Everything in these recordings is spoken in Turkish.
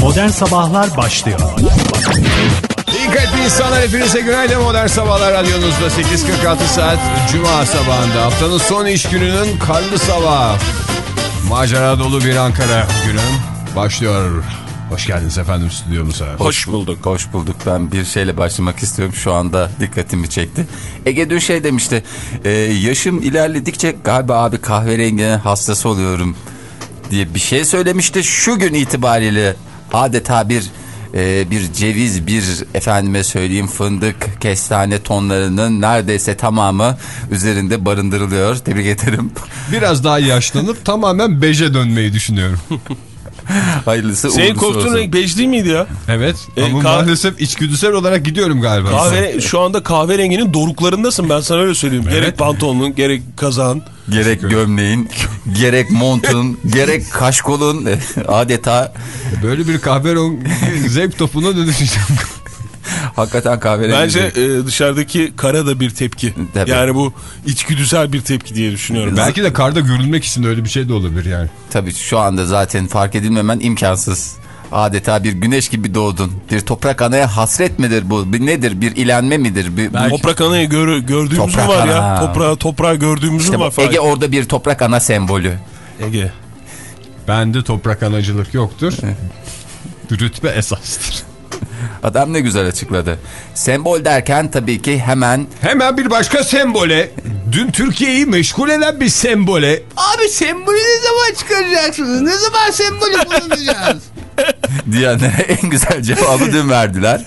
Modern Sabahlar başlıyor. Kalpli insanlar hepinize günaydın Modern Sabahlar Radyonuzda 8.46 saat Cuma sabahında haftanın son iş gününün karlı sabahı Macera dolu bir Ankara günü başlıyor Hoş geldiniz efendim stüdyomuza Hoş bulduk. Hoş bulduk. Ben bir şeyle başlamak istiyorum. Şu anda dikkatimi çekti. Ege dün şey demişti. E, yaşım ilerledikçe galiba abi kahverenginin hastası oluyorum diye bir şey söylemişti. Şu gün itibariyle adeta bir e, bir ceviz, bir efendime söyleyeyim fındık, kestane tonlarının neredeyse tamamı üzerinde barındırılıyor. Tebrik ederim. Biraz daha yaşlanıp tamamen beje dönmeyi düşünüyorum Hayırlısı Senin korktuğun olsun. renk bej değil miydi ya? Evet E, ama maalesef içgüdüsel olarak gidiyorum galiba Kahve, şu anda kahverenginin doruklarındasın ben sana öyle söyleyeyim. Gerek pantolonun gerek kazağın. Gerek gömleğin, gerek montun, gerek kaşkolun e, adeta Böyle bir kahverengi zevk topuna dönüşeceğim hakikaten kahverengi. Bence e, dışarıdaki kara da bir tepki. Tabii. Yani bu içgüdüsel bir tepki diye düşünüyorum. Belki de karda görülmek için öyle bir şey de olabilir yani Tabii şu anda zaten fark edilmemen imkansız. Adeta bir güneş gibi doğdun. Bir toprak anaya hasret midir bu? Bir nedir? Bir ilenme midir? Bir, bu- Toprak anayı gör, gördüğümüz Toprak mü var ya? ana. Toprağı, toprağı gördüğümüz İşte var? Ege orada bir toprak ana sembolü. Ege. Bende toprak anacılık yoktur. Rütbe esastır. Adam ne güzel açıkladı. Sembol derken tabii ki hemen Hemen bir başka sembole. Dün Türkiye'yi meşgul eden bir sembole. Abi sembolü ne zaman çıkaracaksınız? Ne zaman sembolü kullanacağız? diyenlere en güzel cevabı dün verdiler.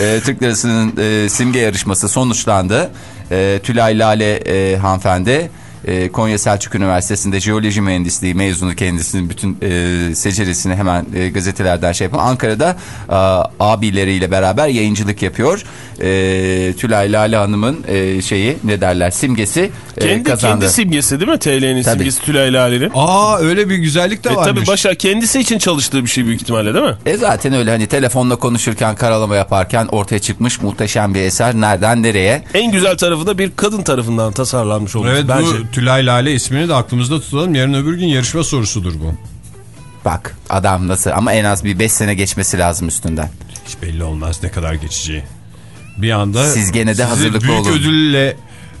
Ee, Türk Lirası'nın e, simge yarışması sonuçlandı. E, Tülay Lale e, hanımefendi e, Konya Selçuk Üniversitesi'nde jeoloji mühendisliği mezunu kendisinin bütün e, seceresini hemen e, gazetelerden şey yapıyor. Ankara'da e, abileriyle beraber yayıncılık yapıyor. E, Tülay Lale Hanım'ın e, şeyi ne derler simgesi e, Kendi, kazandı. kendi simgesi değil mi? TL'nin simgesi Tülay Lale'nin. Aa öyle bir güzellik de E varmış. tabii başa kendisi için çalıştığı bir şey büyük ihtimalle değil mi? E zaten öyle hani telefonla konuşurken karalama yaparken ortaya çıkmış muhteşem bir eser. Nereden nereye? En güzel tarafı da bir kadın tarafından tasarlanmış olmuş Evet bence. bu Tülay Lale ismini de aklımızda tutalım. Yarın öbür gün yarışma sorusudur bu. Bak adam nasıl ama en az bir 5 sene geçmesi lazım üstünden. Hiç belli olmaz ne kadar geçeceği. Bir anda Siz gene de hazırlıklı büyük olun. ödülle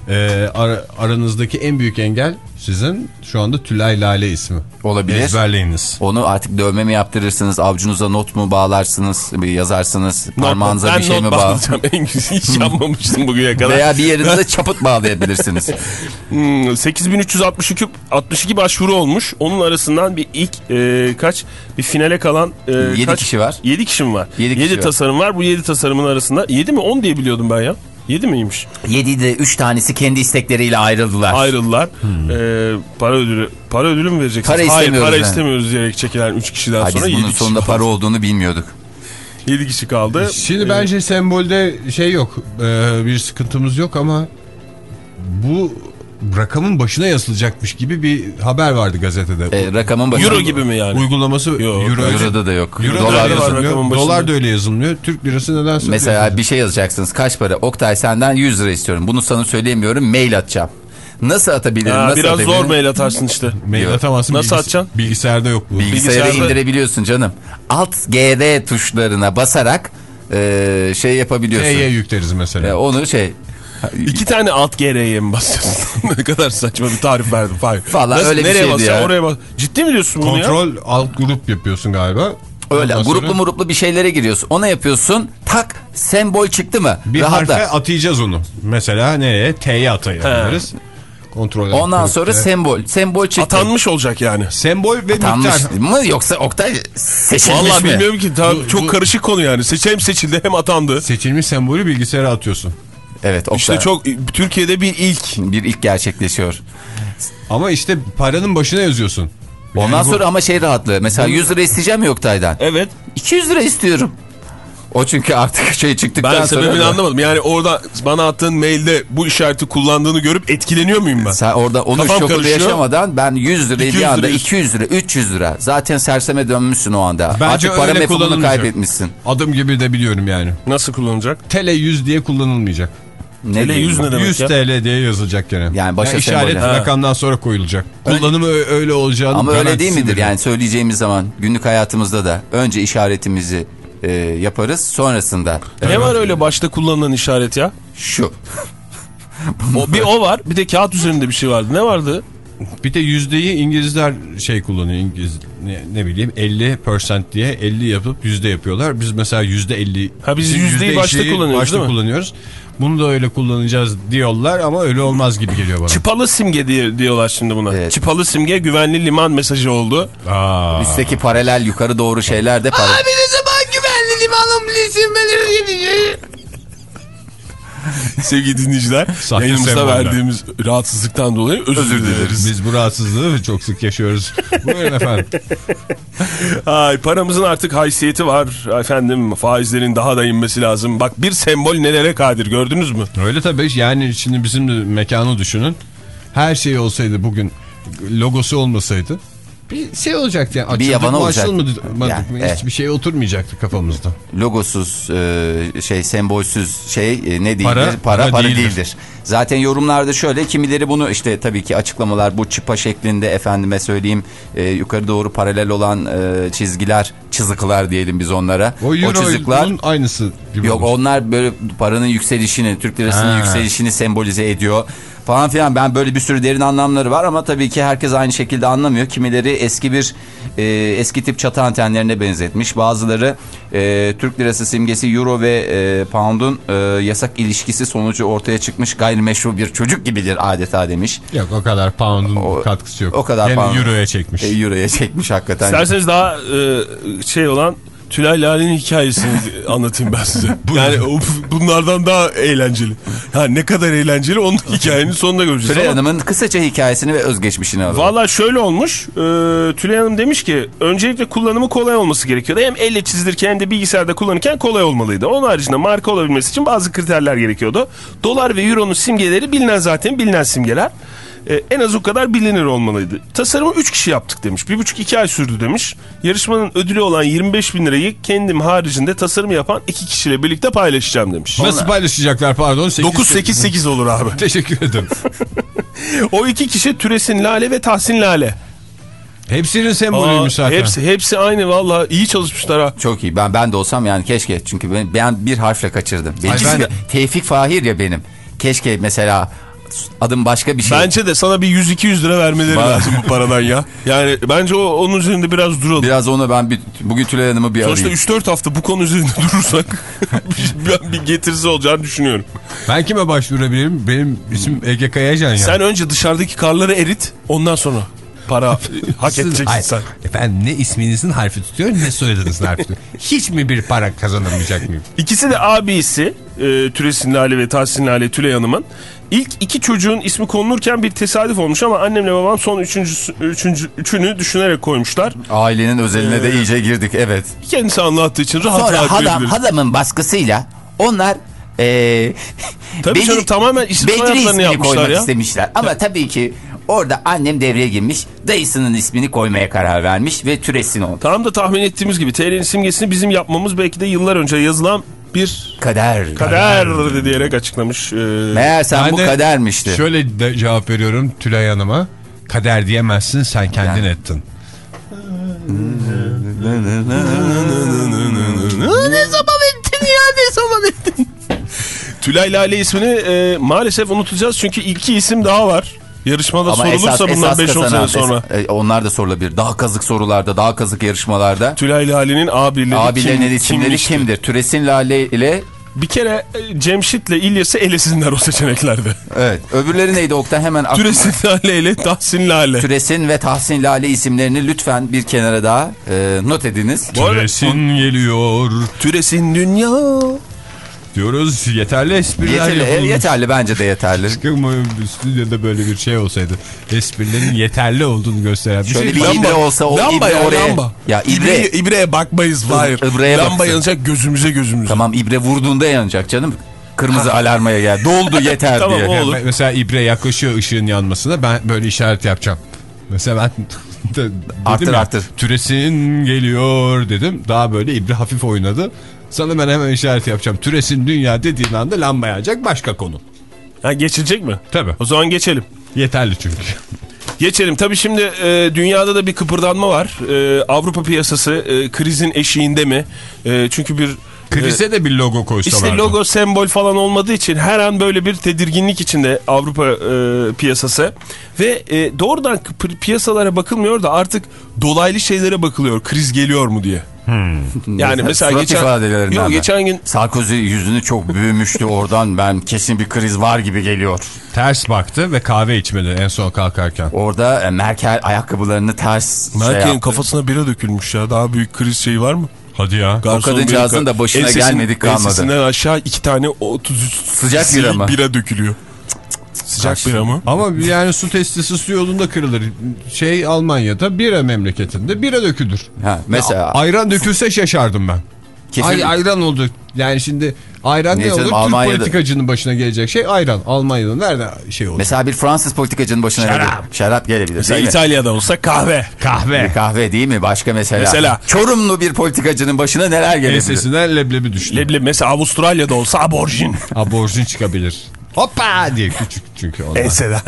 e, ara- aranızdaki en büyük engel sizin şu anda Tülay Lale ismi. Olabilir. Ezberleyiniz. Onu artık dövme mi yaptırırsınız, avcunuza not mu bağlarsınız, bir yazarsınız, parmağınıza ben bir şey not mi bağ bağlayacağım. En güzel hiç yapmamıştım bugüne kadar. Veya bir yerinize çaput bağlayabilirsiniz. Hmm, 8362 62 başvuru olmuş. Onun arasından bir ilk e, kaç bir finale kalan e, Yedi kaç? kişi var. 7 kişi mi var? Yedi 7 kişi var. tasarım var. Bu 7 tasarımın arasında 7 mi 10 diye biliyordum ben ya. 7 miymiş? 7'de 3 tanesi kendi istekleriyle ayrıldılar. Ayrıldılar. E, para ödülü para ödülü mü vereceksiniz? Para Hayır istemiyoruz para yani. istemiyoruz diyerek çekilen 3 kişiden Ay, sonra biz 7 bunun kişi, sonunda para olduğunu bilmiyorduk. 7 kişi kaldı. Şimdi E, bence sembolde şey yok. e, bir sıkıntımız yok ama bu rakamın başına yazılacakmış gibi bir haber vardı gazetede. E, rakamın başında. Euro gibi mi yani? Uygulaması Yok, Euro, Euro'da da yok. Euro Dolar da yazılmıyor. Dolar da öyle yazılmıyor. Türk lirası neden Mesela bir şey yazacaksınız. Kaç para? Oktay senden 100 lira istiyorum. Bunu sana söyleyemiyorum. Mail atacağım. Nasıl atabilirim? Ha, nasıl biraz atabilirim? zor mail atarsın işte. Mail Yok. atamazsın. Nasıl bilgis- atacaksın? Bilgisayarda yok bu. Bilgisayara Bilgisayarda- indirebiliyorsun canım. Alt GR tuşlarına basarak e, şey yapabiliyorsun. T'ye yükleriz mesela. E, onu şey İki tane alt GR'ye mi basıyorsun? ne kadar saçma bir tarif verdim. Hayır. Vallahi öyle bir nereye şeydi ya. Oraya bas. Ciddi mi diyorsun bunu ya? Kontrol alt grup yapıyorsun galiba. öyle Ondan gruplu sonra muruplu bir şeylere giriyorsun. Ona yapıyorsun. Tak sembol çıktı mı? Bir Rahatla. harfe atayacağız onu. Mesela neye? T'ye atayabiliriz. Kontrol Ondan sonra T. sembol. Sembol çıktı. Atanmış olacak yani. Sembol ve Atanmış miktar. mı yoksa Oktay seçilmiş Vallahi mi? bilmiyorum ki. Daha Bu- çok bu- karışık konu yani. Seç, hem seçildi hem atandı. Seçilmiş sembolü bilgisayara atıyorsun. Evet Oktay. İşte çok Türkiye'de bir ilk. bir ilk gerçekleşiyor. Ama işte paranın başına yazıyorsun. Ondan Yani bu- sonra ama şey rahatlığı. Mesela 100 lira isteyeceğim ya Oktay'dan. Evet. 200 lira istiyorum. O çünkü artık şey çıktıktan Ben sonra... sebebini anlamadım. Yani orada bana attığın mailde bu işareti kullandığını görüp etkileniyor muyum ben? Sen orada onu Kafam şokunu karışıyor. yaşamadan ben 100 lirayı 200 bir anda lira 200 lira 300 lira. Zaten serseme dönmüşsün o anda. Bence Artık para mefhumunu kaybetmişsin. Adım gibi de biliyorum yani. Nasıl kullanacak? Tele 100 diye kullanılmayacak. Ne TL 100 ne demek 100 ya? TL diye yazılacak gene. Yani başa işaret sembolü. Rakamdan sonra koyulacak. Kullanımı öyle olacağını Ama öyle değil midir? Yani söyleyeceğimiz zaman günlük hayatımızda da önce işaretimizi e, yaparız sonrasında Ne var öyle başta kullanılan işaret ya? şu. O, bir o var bir de kağıt üzerinde bir şey vardı. Ne vardı? Bir de yüzdeyi İngilizler şey kullanıyor. İngiliz ne, ne bileyim 50% diye 50 yapıp yüzde yapıyorlar. Biz mesela yüzde 50 Ha, biz yüzdeyi yüzde başta kullanıyoruz, başta değil mi? kullanıyoruz. Bunu da öyle kullanacağız diyorlar ama öyle olmaz gibi geliyor bana. Çıpalı simge diye, diyorlar şimdi buna. Evet. Çıpalı simge güvenli liman mesajı oldu. Aa. Üstteki paralel yukarı doğru şeyler de paralel. Sevgili dinleyiciler Sahte yayınımızda semboller. verdiğimiz rahatsızlıktan dolayı özür, dileriz. Biz bu rahatsızlığı çok sık yaşıyoruz. Buyurun efendim. Ay, paramızın artık haysiyeti var efendim faizlerin daha da inmesi lazım. Bak bir sembol nelere kadir gördünüz mü? Öyle tabii yani şimdi bizim mekanı düşünün. Her şey olsaydı bugün logosu olmasaydı bir şey olacaktı yani. Açıldık yavan mı, olacak. açılmadık mı, Yani, evet. hiçbir şey oturmayacaktı kafamızda. logosuz e, şey sembolsüz şey e, ne değildir? Para, Para, para, değildir. değildir. Zaten yorumlarda şöyle kimileri bunu işte tabii ki açıklamalar bu çıpa şeklinde efendime söyleyeyim e, yukarı doğru paralel olan e, çizgiler çizikler diyelim biz onlara. O euro çizikler bunun aynısı gibi Yok olmuş. onlar böyle paranın yükselişini, Türk lirasının Ha. yükselişini sembolize ediyor falan filan. Ben böyle bir sürü derin anlamları var ama tabii ki herkes aynı şekilde anlamıyor. Kimileri eski bir e, eski tip çatı antenlerine benzetmiş. Bazıları e, Türk lirası simgesi euro ve e, pound'un e, yasak ilişkisi sonucu ortaya çıkmış gayrimeşru bir çocuk gibidir adeta demiş. Yok o kadar pound'un katkısı yok. o kadar Gene pound. euroya çekmiş. E, euroya çekmiş hakikaten. İsterseniz daha e, şey olan Tülay Lale'nin hikayesini anlatayım ben size. Yani o- bunlardan daha eğlenceli. Ha, ne kadar eğlenceli onun hikayenin sonunda göreceğiz. Tülay ama- Hanım'ın kısaca hikayesini ve özgeçmişini alalım. Valla şöyle olmuş. E, Tülay Hanım demiş ki öncelikle kullanımı kolay olması gerekiyordu. Hem elle çizilirken hem de bilgisayarda kullanırken kolay olmalıydı. Onun haricinde marka olabilmesi için bazı kriterler gerekiyordu. Dolar ve euronun simgeleri bilinen zaten bilinen simgeler. E, en az o kadar bilinir olmalıydı. Tasarımı 3 kişi yaptık demiş. 1,5-2 ay sürdü demiş. Yarışmanın ödülü olan 25 bin lirayı kendim haricinde tasarım yapan 2 kişiyle birlikte paylaşacağım demiş. Nasıl paylaşacaklar pardon? 9-8-8 olur abi. Teşekkür ederim. O iki kişi Türesin Lale ve Tahsin Lale. Hepsinin sembolüymüş zaten. hepsi, hepsi aynı valla iyi çalışmışlar ha. Çok iyi. Ben ben de olsam yani keşke. Çünkü ben, ben bir harfle kaçırdım. Benim Ay ben- Tevfik Fahir ya benim. Keşke mesela adım başka bir şey. Bence de sana bir 100-200 lira vermeleri Ba- lazım bu paradan ya. Yani bence o onun üzerinde biraz duralım. Biraz onu ben bir, bugün Tülay Hanım'ı bir Sonuçta arayayım. 3-4 hafta bu konu üzerinde durursak ben bir getirisi olacağını düşünüyorum. Ben kime başvurabilirim? Benim isim Ege Kayacan ya. Sen önce dışarıdaki karları erit ondan sonra para hak edeceksin sen. Efendim ne isminizin harfi tutuyor ne soyadınızın harfi tutuyor. Hiç mi bir para kazanamayacak mıyım? İkisi de abisi e, Türesin Lale ve Tahsin Lale Tülay Hanım'ın. İlk iki çocuğun ismi konulurken bir tesadüf olmuş ama annemle babam son üçüncüsü, üçüncü, üçünü düşünerek koymuşlar. Ailenin özeline de iyice girdik evet. Kendisi anlattığı için rahat Sonra rahat verebiliriz. halamın baskısıyla onlar eee Tabii canım, tamamen isim ismini yapmışlar ya. istemişler. Ama tabii ki orada annem devreye girmiş. Dayısının ismini koymaya karar vermiş ve türesin oldu. Tam da tahmin ettiğimiz gibi TL'nin simgesini bizim yapmamız belki de yıllar önce yazılan bir Kader. kader diyerek açıklamış. Ee, Meğer sen Ben bu de kadermişti. Şöyle de cevap veriyorum Tülay Hanım'a. Kader diyemezsin sen kendin ettin. ne zaman ettin ya ne zaman ettin? Tülay Lale ismini e, maalesef unutacağız çünkü iki isim daha var. Yarışmada sorulursa bundan 5-10 sene sonra. es- e, onlar da sorulabilir. Daha kazık sorularda, daha kazık yarışmalarda. Tülay Lale'nin abileri, Abilerinin kim, isimleri kimmişti? kimdir? Türesin Lale ile Bir kere e, Cemşit'le İlyas'ı elesinler o seçeneklerde. evet. Öbürleri neydi Oktay? Hemen aklıma- Türesin Lale ile Tahsin Lale. Türesin ve Tahsin Lale isimlerini lütfen bir kenara daha e, not ediniz. Türesin geliyor Türesin dünya. Diyoruz. Yeterli espriler Yeterli, e, yapılmış. yeterli bence de yeterli. Ama stüdyoda böyle bir şey olsaydı esprilerin yeterli olduğunu gösteren bir Şöyle şey. bir ibre olsa o lamba ibre ya, oraya. lamba. Ya ibre. İbreye, ibreye bakmayız hayır. İbreye Lamba baksın. yanacak gözümüze gözümüze. Tamam ibre vurduğunda yanacak canım. Kırmızı alarmaya gel. Doldu yeter Tamam, diye. olur. Yani mesela ibre yaklaşıyor ışığın yanmasına ben böyle işaret yapacağım. Mesela ben de- Arttır, ya, arttır. Türesin geliyor dedim. Daha böyle ibre hafif oynadı. Sana ben hemen işaret yapacağım. Türesin dünya dediğin anda lamba yanacak başka konu. Ha, geçilecek mi? Tabii. O zaman geçelim. Yeterli çünkü. Geçelim. Tabii şimdi e, dünyada da bir kıpırdanma var. E, Avrupa piyasası e, krizin eşiğinde mi? E, çünkü bir... Krize de bir logo koysalardı. İşte logo sembol falan olmadığı için her an böyle bir tedirginlik içinde Avrupa e, piyasası ve e, doğrudan pi- piyasalara bakılmıyor da artık dolaylı şeylere bakılıyor kriz geliyor mu diye. Yani mesela Surat geçen Yok, geçen gün Sarkozy yüzünü çok büyümüştü oradan ben kesin bir kriz var gibi geliyor. Ters baktı ve kahve içmedi en son kalkarken. Orada e, Merkel ayakkabılarını ters şey Merkel'in yaptı. kafasına bira dökülmüş ya. Daha büyük kriz şeyi var mı? Hadi ya. Garson kadıncağızın benim- da başına Ensesinin- gelmedik kalmadı. Ensesinden aşağı iki tane 33 Sıcak bira mı? Bira dökülüyor. Sıcak Karşı- bira mı? Ama yani su testisi su yolunda kırılır. Şey Almanya'da bira memleketinde bira dökülür. Ha, mesela Ya, ayran dökülse şaşardım ben. kesin Ay, ayran oldu. Yani şimdi ayran ne Neyse, olur? Almanya'da- Türk politikacının başına gelecek şey ayran. Almanya'da nerede şey olur? mesela bir Fransız politikacının başına Şarap. gelir. Şarap gelebilir. Mesela? İtalya'da olsa kahve. kahve. Bir kahve değil mi? Başka mesela. Mesela. Çorumlu bir politikacının başına neler gelebilir? Ensesinden leblebi düştü. Leblebi mesela Avustralya'da olsa aborjin. Aborjin çıkabilir. Hoppa diye küçük çünkü onlar. Enseden.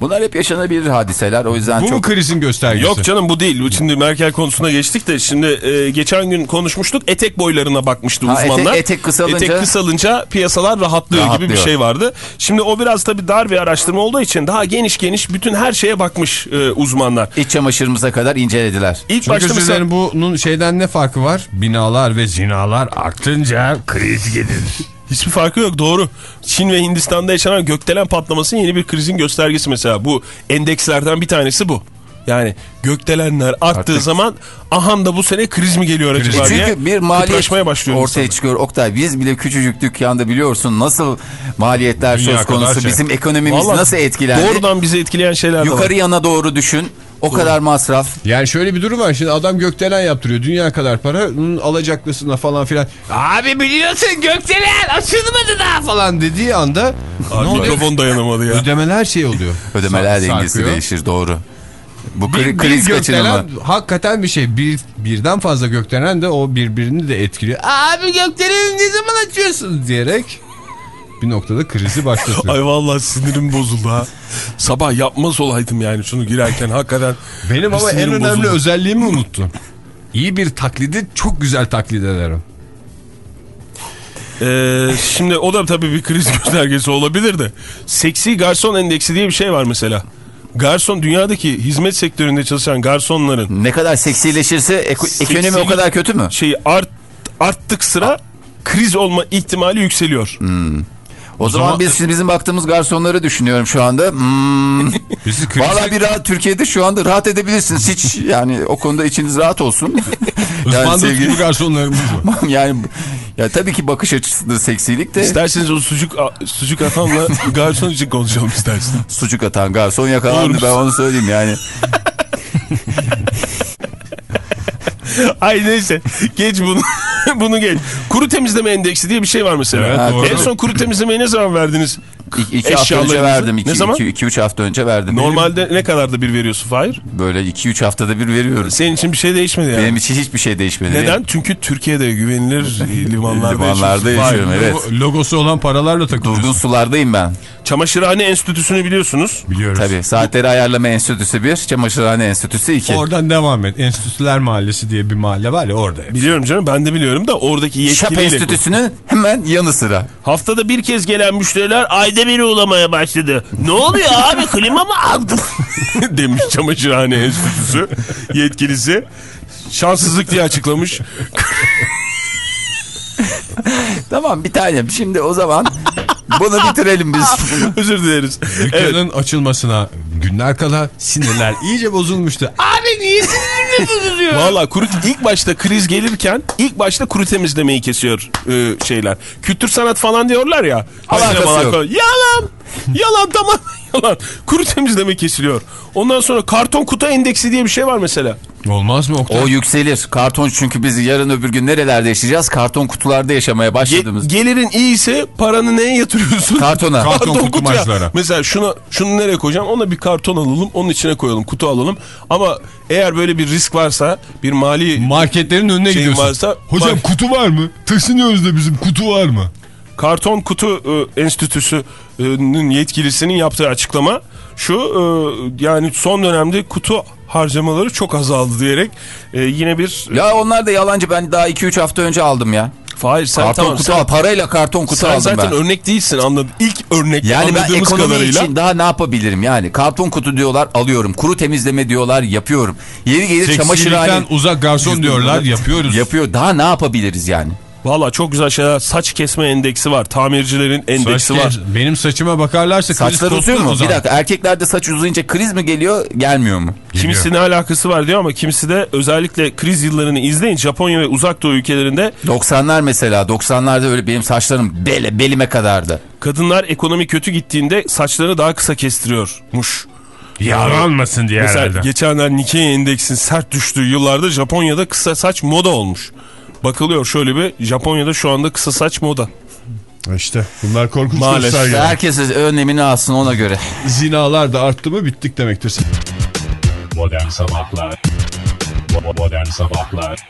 Bunlar hep yaşanabilir hadiseler. O yüzden Bu mu çok krizin göstergesi? Yok canım bu değil. Şimdi Merkel konusuna geçtik de şimdi e, geçen gün konuşmuştuk. Etek boylarına bakmıştı Ha, uzmanlar. etek- etek kısalınca- Etek kısalınca piyasalar rahatlıyor, gibi Rahatlıyor. bir şey vardı. Şimdi o biraz tabii dar bir araştırma olduğu için daha geniş geniş bütün her şeye bakmış e, uzmanlar. iç çamaşırımıza kadar incelediler. İlk Çünkü başta mesela bunun şeyden ne farkı var? Binalar ve zinalar arttınca kriz gelir. Hiçbir farkı yok doğru. Çin ve Hindistan'da yaşanan gökdelen patlaması yeni bir krizin göstergesi mesela. Bu endekslerden bir tanesi bu. Yani gökdelenler arttığı Artık- zaman ahan da bu sene kriz mi geliyor acaba diye Çünkü bir maliyet başlıyor ortaya insanlar. çıkıyor. Oktay biz bile küçücük dükkanda biliyorsun nasıl maliyetler Dünya söz konusu. şey. Bizim ekonomimiz Vallahi nasıl etkilendi. Doğrudan bizi etkileyen şeyler var. Yukarı yana doğru düşün. O kadar masraf. Yani şöyle bir durum var. Şimdi adam gökdelen yaptırıyor. Dünya kadar para. Alacaklısına falan filan. Abi biliyorsun gökdelen açılmadı daha falan dediği anda Abi mikrofon dayanamadı ya. Ödemeler şey oluyor. Ödemeler dengesi değişir doğru. Bu Bir, kri- bir kriz kaçınımı. gökdelen hakikaten bir şey. Bir, birden fazla gökdelen de o birbirini de etkiliyor. Abi gökdeleni ne zaman açıyorsun diyerek bir noktada krizi başlatıyor. Ay vallahi sinirim bozuldu ha. Sabah yapmaz olaydım yani şunu girerken hakikaten. Benim ama en önemli bozuldu. özelliğimi unuttun. İyi bir taklidi çok güzel taklit ederim. Ee, şimdi o da tabii bir kriz göstergesi olabilir de. Seksi garson endeksi diye bir şey var mesela. Garson dünyadaki hizmet sektöründe çalışan garsonların Ne kadar seksileşirse eko- ekonomi o kadar kötü mü? şeyi art, arttık sıra kriz olma ihtimali yükseliyor. O, zaman, zaman- biz şimdi bizim baktığımız garsonları düşünüyorum şu anda. Hmm. Valla bir rahat Türkiye'de şu anda rahat edebilirsiniz. Hiç yani o konuda içiniz rahat olsun. yani ıspandık sevgili gibi garsonlarımız var. yani ya tabii ki bakış açısında seksilik de İsterseniz o sucuk sucuk atanla garson için konuşalım istersen. sucuk atan garson yakalandı ben onu söyleyeyim yani. Ay neyse geç bunu bunu geç. Kuru temizleme endeksi diye bir şey var mesela. Evet, doğru. En son kuru temizlemeyi ne zaman verdiniz? İki, iki hafta önce verdim. İki, Ne zaman? iki, iki, üç hafta önce verdim. Normalde ne kadarda bir veriyorsun Fahir? Böyle iki üç haftada bir veriyoruz. Senin için bir şey değişmedi yani. Benim için hiçbir şey değişmedi. Neden? Çünkü Türkiye'de güvenilir limanlarda, Limanlarda yaşıyorsun. yaşıyorum, evet. Logo- Logosu olan paralarla takılıyorsun. Durgun sulardayım ben. Çamaşırhane Enstitüsü'nü biliyorsunuz. Biliyoruz. Tabii saatleri ayarlama enstitüsü bir, çamaşırhane enstitüsü iki. Oradan devam et. Enstitüler Mahallesi diye bir mahalle var ya orada. hep. Biliyorum canım ben de biliyorum da oradaki Şap yetkiliyle. enstitüsünün hemen yanı sıra. Haftada bir kez gelen müşteriler ayda bir uğramaya başladı. Ne oluyor abi klima mı aldın? Demiş çamaşırhane enstitüsü yetkilisi. Şanssızlık diye açıklamış. Tamam bir tanem şimdi o zaman bunu bitirelim biz. Özür dileriz. Evet. Dükkanın açılmasına günler kala sinirler iyice bozulmuştu. Abi niye sinirli bozuluyor? Valla kuru ilk başta kriz gelirken ilk başta kuru temizlemeyi kesiyor e, şeyler. Kültür sanat falan diyorlar ya. Alakası yok. Yalan. Yalan tamam yalan. Kuru temizleme kesiliyor. Ondan sonra karton kutu endeksi diye bir şey var mesela. Olmaz mı Oktay? O yükselir. Karton çünkü biz yarın öbür gün nerelerde yaşayacağız? Karton kutularda yaşamaya Ge- başladığımız. gelirin iyiyse paranı neye yatırıyorsun? Kartona. Karton kutu kutuya. maçlara. Mesela şuna şunu nereye koyacağım? Ona bir karton alalım, onun içine koyalım, kutu alalım. Ama eğer böyle bir risk varsa, bir mali Marketlerin önüne gidiyorsun. varsa- Hocam kutu var mı? Taşınıyoruz da bizim kutu var mı? karton kutu e, enstitüsü yetkilisinin yaptığı açıklama şu e, yani son dönemde kutu harcamaları çok azaldı diyerek e, yine bir Ya onlar da yalancı ben daha 2-3 hafta önce aldım ya. Hayır sen karton tamam kutu sen, al, parayla karton kutu sen aldım zaten ben. örnek değilsin anladım. İlk örnek Yani ben anladığımız ekonomi kadarıyla. için daha ne yapabilirim yani? Karton kutu diyorlar alıyorum. Kuru temizleme diyorlar yapıyorum. Yeri gelir çamaşırhane uzak garson diyorlar yapıyoruz. yapıyor. Daha ne yapabiliriz yani? Valla çok güzel şeyler. Saç kesme endeksi var. Tamircilerin endeksi Saç var. Benim saçıma bakarlarsa Saçlar uzuyor mu? Bir dakika erkeklerde saç uzayınca kriz mi geliyor gelmiyor mu? Kimisi ne alakası var diyor ama kimisi de özellikle kriz yıllarını izleyin. Japonya ve uzak doğu ülkelerinde 90'lar mesela 90'larda öyle benim saçlarım bele, belime kadardı. kadınlar ekonomi kötü gittiğinde saçlarını daha kısa kestiriyormuş. Yağlanmasın diye Mesela herhalde. geçenler Nikkei endeksin sert düştüğü yıllarda Japonya'da kısa saç moda olmuş. Bakılıyor şöyle bir Japonya'da şu anda kısa saç moda. İşte bunlar korkunç Maalesef. göstergeler. Herkes önlemini alsın ona göre. Zinalar da arttı mı bittik demektir. Modern Sabahlar Modern Sabahlar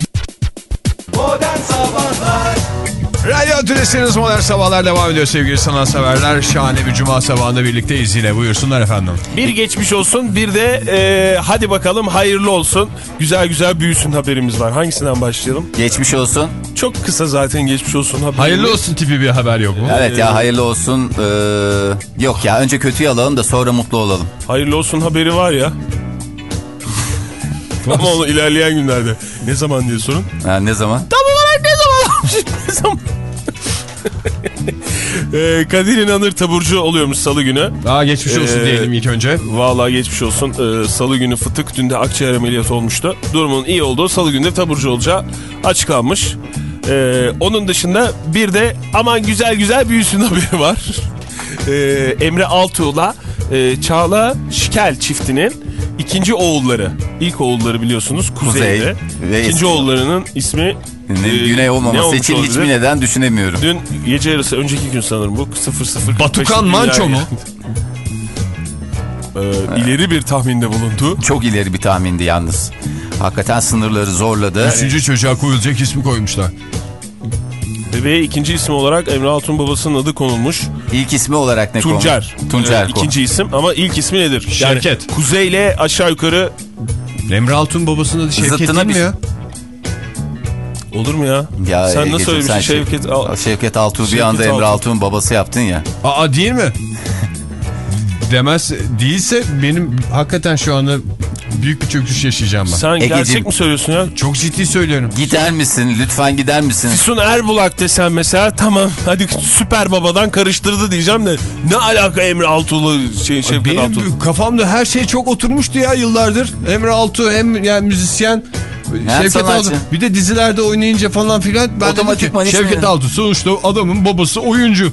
Radyo Tülesi'niz Modern Sabahlar devam ediyor sevgili sanatseverler. Şahane bir cuma sabahında birlikteyiz yine. Buyursunlar efendim. Bir geçmiş olsun bir de e, hadi bakalım hayırlı olsun. Güzel güzel büyüsün haberimiz var. Hangisinden başlayalım? Geçmiş olsun. Çok kısa zaten geçmiş olsun haberimiz. Hayırlı olsun tipi bir haber yok mu? Evet ya hayırlı olsun. Ee, yok ya önce kötüyü alalım da sonra mutlu olalım. Hayırlı olsun haberi var ya. Ama onu ilerleyen günlerde. Ne zaman diye sorun. Ha, ne zaman? Tam olarak ne zaman? ne zaman? ee, Kadir İnanır taburcu oluyormuş salı günü. Daha geçmiş olsun Ee, diyelim ilk önce. Vallahi geçmiş olsun. Ee, salı günü fıtık, dün de akciğer ameliyatı olmuştu. Durumun iyi olduğu salı günü de taburcu olacağı açıklanmış. Ee, onun dışında bir de aman güzel güzel büyüsün haberi var. Ee, Emre Altuğ'la e, Çağla Şikel çiftinin ikinci oğulları. İlk oğulları biliyorsunuz Kuzey'de. Kuzey ve İkinci oğullarının ismi Ne, e, güney ne olmaması için olabilir? hiçbir neden düşünemiyorum. Dün gece yarısı önceki gün sanırım bu 00 Batukan Manço mu? Ee, ileri bir tahminde bulundu. Çok ileri bir tahmindi yalnız. Hakikaten sınırları zorladı. Üçüncü çocuğa koyulacak ismi koymuşlar. Bebeğe ikinci isim olarak Emre Altun babasının adı konulmuş. İlk ismi olarak ne? Tuncer. Tuncer. Ee, ikinci isim ama ilk ismi nedir? Şevket. Yani Kuzey'le aşağı yukarı Emre Altun babasının adı Şevket Zıttına değil mi ya? olur mu ya? Ya, sen nasıl Ege'cim, öyle bir şey sen Şevket? Al- Şevket Altuğ bir anda Emre Altuğ. Altuğ'un babası yaptın ya. Aa değil mi? Demez değilse benim hakikaten şu anda büyük bir çöküş yaşayacağım ben. Sen Ege'cim. gerçek mi söylüyorsun ya? Çok ciddi söylüyorum. Gider misin? Lütfen gider misin? Füsun Erbulak desen mesela tamam hadi süper babadan karıştırdı diyeceğim de ne alaka Emre Altuğ'la şey, Şevket Benim Altuğ? kafamda her şey çok oturmuştu ya yıllardır. Emre Altuğ hem yani müzisyen Hem Şevket. Altuğ. Bir de dizilerde oynayınca falan filan ben Otomatikman Şevket Altuğ sonuçta adamın babası oyuncu.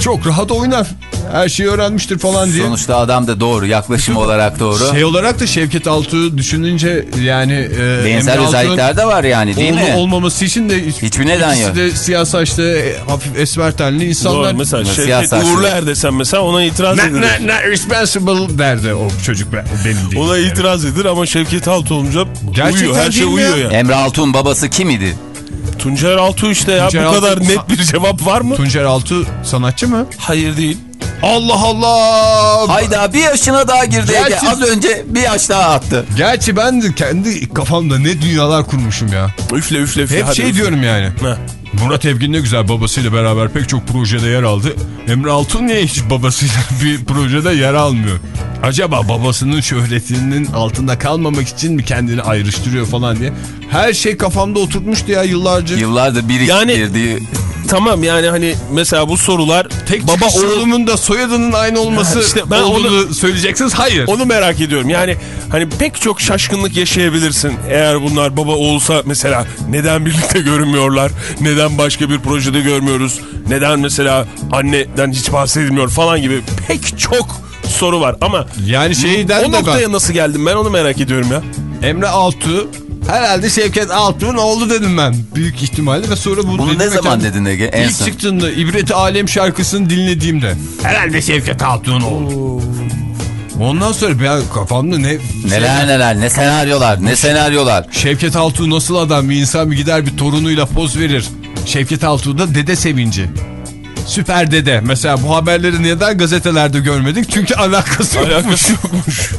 Çok rahat oynar. Her şeyi öğrenmiştir falan diye. Sonuçta adam da doğru. Yaklaşım olarak doğru. Şey olarak da Şevket Altuğ düşününce yani e, Benzer özellikler de var yani değil oğlu mi? olmaması için de Hiçbir neden yok. de siyah saçlı hafif esmer tenli insanlar. Doğru, mesela Şevket. Uğurlu Er mesela ona itiraz edilir. ne, ne responsible derdi o çocuk be- benim değil. Ona itiraz edilir ama Şevket Altuğ olunca Gerçekten uyuyor. Her şey ya? uyuyor ya. Emre Altuğ'un babası kim idi? Tuncer Altuğ işte ya Tuncer bu Altuğ- kadar net bir cevap var mı? Tuncer Altuğ sanatçı mı? Hayır değil. Allah Allah. Hayda bir yaşına daha girdi Ege. Gerçi- Az önce bir yaş daha attı. Gerçi ben de kendi kafamda ne dünyalar kurmuşum ya. Üfle üfle üfle. Hep şey üfle. diyorum yani. Ha. Murat Evgin ne güzel babasıyla beraber pek çok projede yer aldı. Emre Altun niye hiç babasıyla bir projede yer almıyor? Acaba babasının şöhretinin altında kalmamak için mi kendini ayrıştırıyor falan diye. Her şey kafamda oturtmuştu ya yıllarca. Yıllardır bir Yani- Tamam yani hani mesela bu sorular Tek baba oğlumun da soyadının aynı olması İşte ben olduğunu söyleyeceksiniz. Hayır. onu merak ediyorum. Yani hani pek çok şaşkınlık yaşayabilirsin. Eğer bunlar baba olsa mesela neden birlikte görünmüyorlar? Neden başka bir projede görmüyoruz? Neden mesela anneden hiç bahsedilmiyor falan gibi pek çok soru var ama Yani şeyden o de noktaya ben nasıl geldim ben onu merak ediyorum ya. Emre Altuğ herhalde Şevket Altuğ'un oğlu dedim ben. Büyük ihtimalle ve sonra bu Bunu ne zaman dedin Ege? En İlk son. çıktığında İbret Alem şarkısını dinlediğimde. Herhalde Şevket Altuğ'un oğlu. Ondan sonra ben kafamda ne... Neler neler ne senaryolar ne senaryolar. Şevket Altuğ nasıl adam bir insan bir gider bir torunuyla poz verir. Şevket Altuğ da dede sevinci. Süper Dede. Mesela bu haberleri neden gazetelerde görmedik? Çünkü alakası yok. Alakası yokmuş.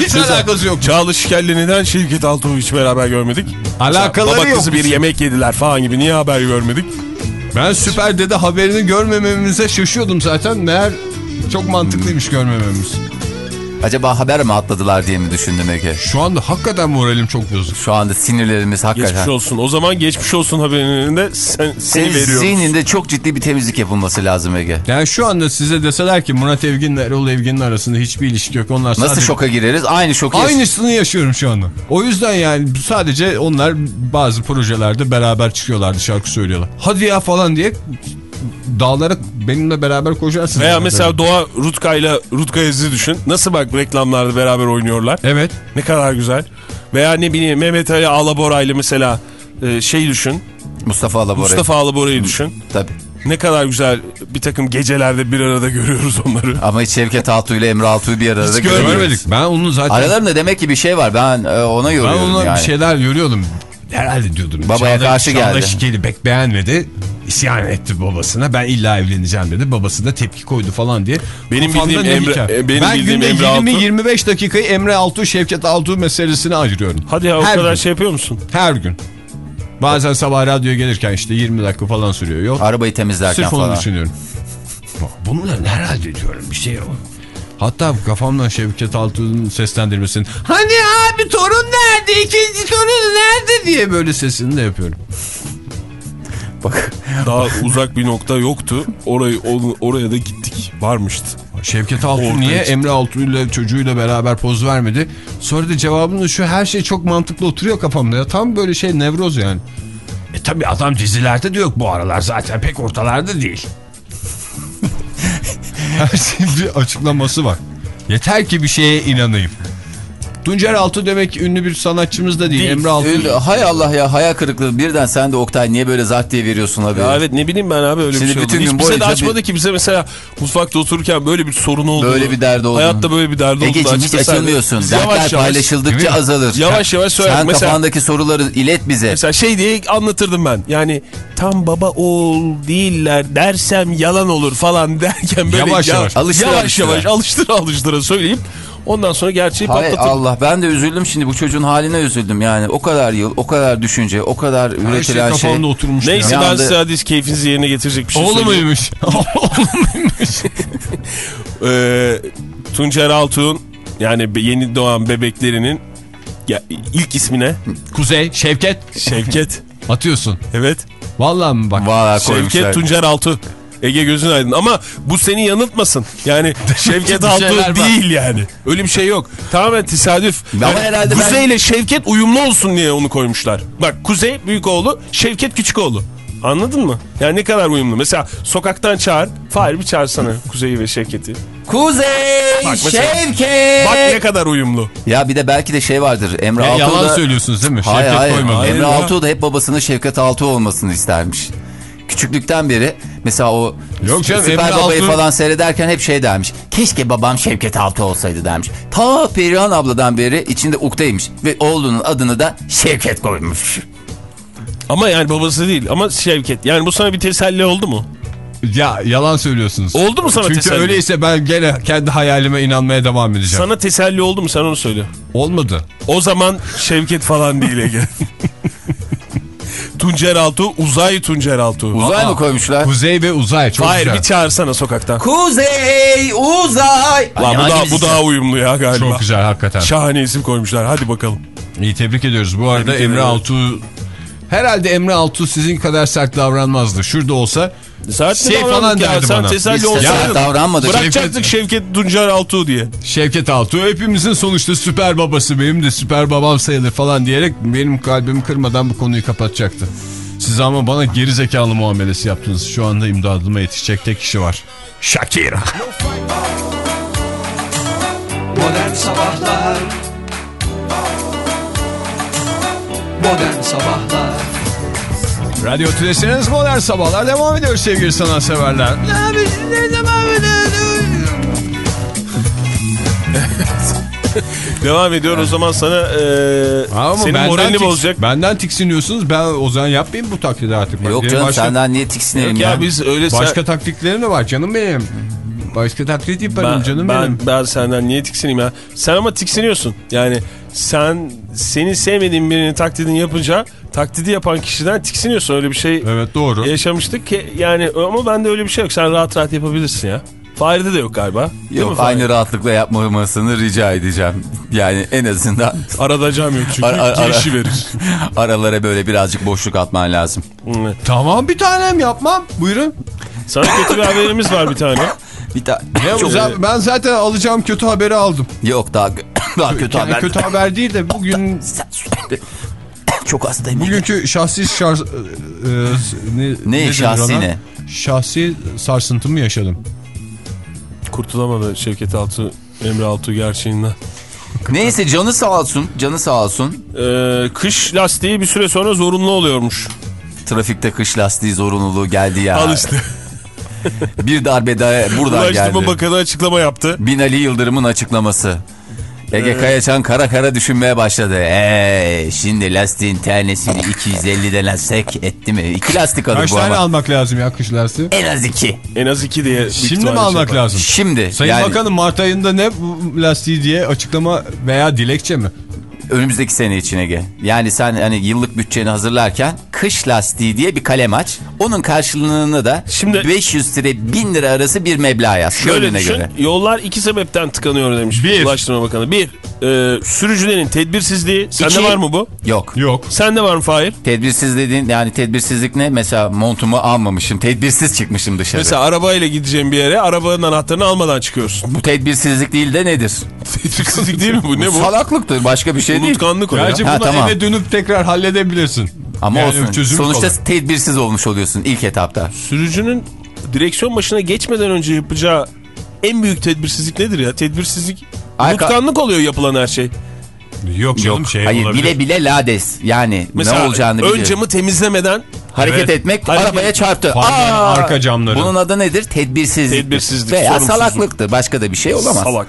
Hiç alakası yok. Çağla Şikel'le neden Şevket Altuğ'u hiç beraber görmedik? Alakaları Baba kızı yok. bir yemek yediler falan gibi niye haber görmedik? Ben Süper Dede haberini görmememize şaşıyordum zaten. Meğer çok mantıklıymış görmememiz. Acaba haber mi atladılar diye mi düşündün Ege? Şu anda hakikaten moralim çok bozuk. Şu anda sinirlerimiz hakikaten. Geçmiş olsun. O zaman geçmiş olsun haberinin de sen, seni Senin veriyorum. zihninde çok ciddi bir temizlik yapılması lazım Ege. Yani şu anda size deseler ki Murat Evgin'le Erol Evgin'in arasında hiçbir ilişki yok. Onlar Nasıl sadece... şoka gireriz? Aynı şoku Aynısını yaşıyorum şu anda. O yüzden yani sadece onlar bazı projelerde beraber çıkıyorlardı şarkı söylüyorlar. Hadi ya falan diye dağlara benimle beraber koşarsın. Veya mesela Doğa Rutka ile Rutka Ezgi düşün. Nasıl bak reklamlarda beraber oynuyorlar. Evet. Ne kadar güzel. Veya ne bileyim Mehmet Ali Alabora ile mesela e, şey düşün. Mustafa Alabora'yı. Mustafa Alabora'yı düşün. Tabii. Ne kadar güzel bir takım gecelerde bir arada görüyoruz onları. Ama hiç Şevket Altuğ ile Emre Altuğ'u bir arada görmüyoruz. Görmedik. Ben onu zaten... Aralarında demek ki bir şey var. Ben e, ona ben yoruyorum ona yani. bir şeyler görüyordum. Herhalde diyordum. Babaya karşı Çağla geldi. Şikeli pek beğenmedi. İsyan etti babasına. Ben illa evleneceğim dedi. Babası da tepki koydu falan diye. Benim Kafamda bildiğim Emre- e, benim ben bildiğim günde Emre Altuğ- 20-25 dakikayı Emre Altuğ, Şevket Altuğ meselesine ayırıyorum. Hadi ya o Her kadar gün. şey yapıyor musun? Her gün. Bazen sabah radyoya gelirken işte 20 dakika falan sürüyor. Yok. Arabayı temizlerken Sırf onu falan. düşünüyorum. Bunlar herhalde diyorum bir şey yok. Hatta kafamdan Şevket Altuğ'un seslendirmesini Hani abi torun nerede? İkinci torun nerede? diye böyle sesini de yapıyorum. Bak Daha uzak bir nokta yoktu. Orayı or- oraya da gittik. Varmıştı. Şevket Ortaya niye çıktı. Emre Altuğ ile çocuğuyla beraber poz vermedi? Sonra da cevabım da şu her şey çok mantıklı oturuyor kafamda ya. Tam böyle şey nevroz yani. E tabi adam dizilerde de yok bu aralar zaten pek ortalarda değil. Her şeyin bir açıklaması var. Yeter ki bir şeye inanayım. Tuncer Altuğ demek ki ünlü bir sanatçımız da değil. Değil. Emre Altuğ. öyle- hay Allah ya hayal kırıklığı birden sen de Oktay niye böyle zart diye veriyorsun haberi? Ya evet ne bileyim ben abi öyle Şimdi bir şey oldu. bütün Hiç gün bize de açmadı bir- ki bize mesela mutfakta otururken böyle bir sorun oldu. Böyle bir derdi olduğunu. Hayatta böyle bir derdi oldu. Egeciğim hiç açılmıyorsun. Dertler Yavaş yavaş, paylaşıldıkça azalır. Yavaş yavaş söyler. Sen Mesela- kafandaki soruları ilet bize. mesela şey diye anlatırdım ben. Yani tam baba oğul değiller dersem yalan olur falan derken böyle Yavaş yavaş. Alıştıra yavaş alıştıra. yavaş alıştıra alıştıra söyleyip ondan sonra gerçeği Hay patlatırdım. Allah ben de üzüldüm şimdi bu çocuğun haline üzüldüm yani o kadar yıl o kadar düşünce o kadar Her şey üretilen şey. kafamda oturmuş. Neyse ya. Bir ben anda- size hadi keyfinizi yerine getirecek bir şey Oğlu muymuş? Oğlu muymuş? Ee, Tuncer Altuğ'un yani yeni doğan bebeklerinin ya, ilk ismine Kuzey, Şevket. Şevket. Atıyorsun. evet. Vallahi mi bak? Valla koymuşlar. Şevket Tuncer Altuğ. Ege gözün aydın ama bu seni yanıltmasın. Yani Şevket var. değil yani. Öyle bir şey yok. Tamamen tesadüf. Ama Yani herhalde ben- Kuzey ile Şevket uyumlu olsun diye onu koymuşlar. Bak Kuzey büyük oğlu, Şevket küçük oğlu. Anladın mı? Yani ne kadar uyumlu. Mesela sokaktan çağır. Fahir bir çağırsana Kuzey'i ve Şevket'i. Kuzey Bak mesela- Şevket. Bak ne kadar uyumlu. Ya bir de belki de şey vardır Emre Ya, Altuğ yalan da... söylüyorsunuz değil mi? Hayır Şevket hayır. Emre. Altuğ da hep babasının Şevket Altuğ olmasını istermiş. Küçüklükten beri mesela o Yok canım, Süper Emre Baba'yı Altuğ- falan seyrederken hep şey dermiş. Keşke babam Şevket Altuğ olsaydı dermiş. Ta Perihan abladan beri içinde uktaymış. Ve oğlunun adını da Şevket koymuş. Ama yani babası değil ama Şevket. Yani bu sana bir teselli oldu mu? Ya yalan söylüyorsunuz. Oldu mu sana Çünkü teselli? öyleyse ben gene kendi hayalime inanmaya devam edeceğim. Sana teselli oldu mu sen onu söyle. Olmadı. O zaman Şevket falan değil Ege. Tuncer Altuğ, Uzay Tuncer Altuğ. Uzay Aa, mı koymuşlar? Kuzey ve uzay çok Hayır güzel. bir çağırsana sokaktan. Kuzey uzay. Lan bu, daha, bu daha uyumlu ya galiba. Çok güzel hakikaten. Şahane isim koymuşlar. Hadi bakalım. İyi tebrik ediyoruz. Bu arada Tebrik Emre. Altuğ herhalde Emre Altuğ sizin kadar sert davranmazdı. Şurada olsa Zaten Şey falan derdi Sen bana. teselli olsaydın. sert davranmadık. Bırakacaktık Şevket Tuncer Altuğ diye. Şevket Altuğ hepimizin sonuçta süper babası benim de süper babam sayılır falan diyerek benim kalbimi kırmadan bu konuyu kapatacaktı. Siz ama bana geri zekalı muamelesi yaptınız. Şu anda imdadıma yetişecek tek kişi var. Shakira. Modern Sabahlar Modern Sabahlar Radyo Tülesi'niz modern sabahlar devam ediyor sevgili sanatseverler. Ne devam ediyor? Devam ediyor o zaman sana e, Ama senin moralini bozacak. Benden tiksiniyorsunuz. Ben o zaman yapmayayım bu taklidi artık. Bak, Yok canım başka, senden niye tiksinelim ya? ya biz öyle sen- Başka taklitlerim de var canım benim. Başka taklit yaparım ben, canım ben, benim. ben senden niye tiksineyim ya? Sen ama tiksiniyorsun. Yani sen seni sevmediğin birinin taklidini yapınca taklidi yapan kişiden tiksiniyorsun. Öyle bir şey Evet doğru. yaşamıştık ki yani ama bende öyle bir şey yok. Sen rahat rahat yapabilirsin ya. Fahri'de de yok galiba. Değil mi Yok aynı rahatlıkla yapmamasını rica edeceğim. Yani en azından Aradacağım yok çünkü Ara- ara- girişi verir. aralara böyle birazcık boşluk atman lazım. Evet. Tamam bir tanem yapmam. Buyurun. Sana kötü bir haberimiz var bir tane. Bir ta- Ne Çok- güzel. Ben zaten alacağım kötü haberi aldım. Yok daha, daha kötü yani haber. kötü haber değil de bugün. Çok hastayım. bugünkü şahsi şar, e, ne, Ne denir şahsi ona? ne? Şahsi sarsıntımı yaşadım. Kurtulamadı Şevket Altuğ, Emre Altuğ gerçeğinden. Neyse canı sağ olsun. Canı sağ olsun. Ee, kış lastiği bir süre sonra zorunlu oluyormuş. Trafikte kış lastiği zorunluluğu geldi ya. Al işte. Bir darbe daha buradan Ulaştırma geldi. Bakanı açıklama yaptı. Binali Yıldırım'ın açıklaması. Ege Kayaçan kara kara düşünmeye başladı. Eee şimdi lastiğin tanesini 250'den lastik etti mi? İki lastik alır Kaç bu tane ama. almak lazım ya kış lastiği? En az iki. En az iki diye. Şimdi mi almak şey lazım? Şimdi Sayın yani Bakanım Mart ayında ne lastiği diye açıklama veya dilekçe mi? Önümüzdeki sene için Ege. Yani sen hani yıllık bütçeni hazırlarken kış lastiği diye bir kalem aç. Onun karşılığını da Şimdi- 500 lira 1000 lira arası bir meblağ yaz. Şöyle düşün. göre. Yollar iki sebepten tıkanıyor demiş Bir. Ulaştırma Bakanı. Bir, e, sürücülerin tedbirsizliği. Sende İki. var mı bu? Yok. Yok. Sende var mı Fahir? Tedbirsiz dediğin yani tedbirsizlik ne? Mesela montumu almamışım. Tedbirsiz çıkmışım dışarı. Mesela arabayla gideceğim bir yere arabanın anahtarını almadan çıkıyorsun. Bu tedbirsizlik değil de nedir? Tedbirsizlik değil mi bu? Ne bu? Salaklıktır başka bir şey değil. Unutkanlık o ya. Gerçi Ha, bunu tamam. eve dönüp tekrar halledebilirsin. Ama Yani olsun. Sonuçta kolay. tedbirsiz olmuş oluyorsun ilk etapta. Sürücünün direksiyon başına geçmeden önce yapacağı en büyük tedbirsizlik nedir ya? Tedbirsizlik Arka- unutkanlık oluyor yapılan her şey. Yok canım Yok. şey Hayır olabilir. bile bile lades. Yani Mesela ne olacağını ön biliyor. camı temizlemeden Hareket Evet. etmek Hareket- arabaya çarptı. Aa! arka camları. Bunun adı nedir? Tedbirsizlik. Tedbirsizlik, Veya salaklıktır. Başka da bir şey olamaz. salak.